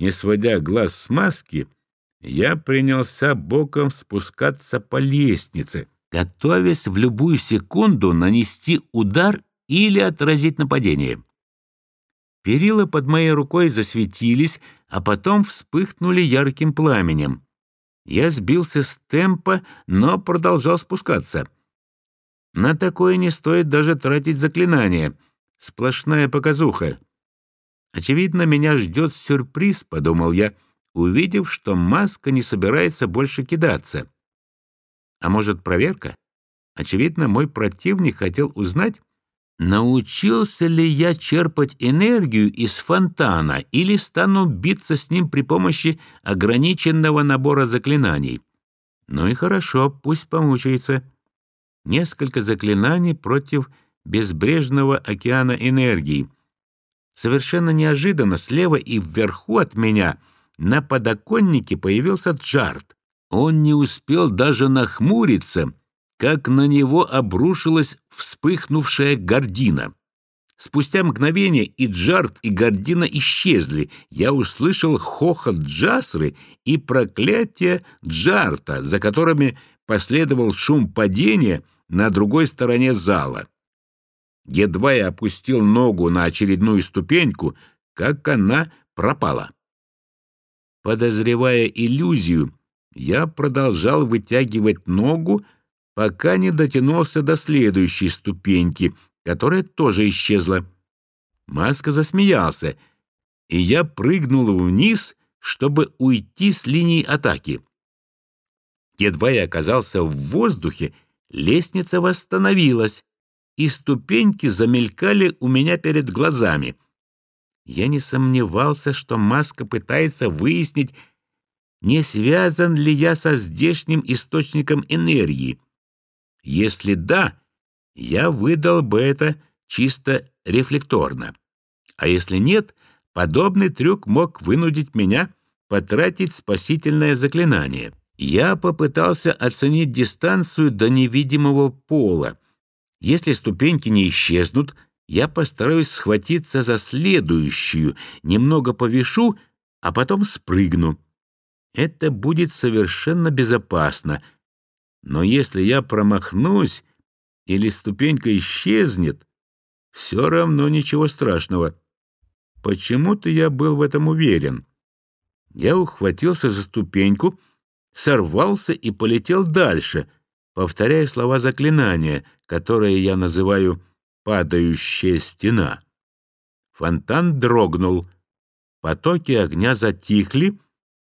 Не сводя глаз с маски, я принялся боком спускаться по лестнице, готовясь в любую секунду нанести удар или отразить нападение. Перила под моей рукой засветились, а потом вспыхнули ярким пламенем. Я сбился с темпа, но продолжал спускаться. На такое не стоит даже тратить заклинания. Сплошная показуха. Очевидно, меня ждет сюрприз, — подумал я, увидев, что маска не собирается больше кидаться. А может, проверка? Очевидно, мой противник хотел узнать, научился ли я черпать энергию из фонтана или стану биться с ним при помощи ограниченного набора заклинаний. Ну и хорошо, пусть помучается. Несколько заклинаний против безбрежного океана энергии — Совершенно неожиданно слева и вверху от меня на подоконнике появился Джарт. Он не успел даже нахмуриться, как на него обрушилась вспыхнувшая гордина. Спустя мгновение и Джарт, и гордина исчезли. Я услышал хохот Джасры и проклятие Джарта, за которыми последовал шум падения на другой стороне зала. Едва я опустил ногу на очередную ступеньку, как она пропала. Подозревая иллюзию, я продолжал вытягивать ногу, пока не дотянулся до следующей ступеньки, которая тоже исчезла. Маска засмеялся, и я прыгнул вниз, чтобы уйти с линии атаки. Едва я оказался в воздухе, лестница восстановилась, и ступеньки замелькали у меня перед глазами. Я не сомневался, что Маска пытается выяснить, не связан ли я со здешним источником энергии. Если да, я выдал бы это чисто рефлекторно. А если нет, подобный трюк мог вынудить меня потратить спасительное заклинание. Я попытался оценить дистанцию до невидимого пола, если ступеньки не исчезнут, я постараюсь схватиться за следующую, немного повешу, а потом спрыгну. Это будет совершенно безопасно. Но если я промахнусь или ступенька исчезнет, все равно ничего страшного. Почему-то я был в этом уверен. Я ухватился за ступеньку, сорвался и полетел дальше — повторяя слова заклинания, которые я называю «падающая стена». Фонтан дрогнул, потоки огня затихли,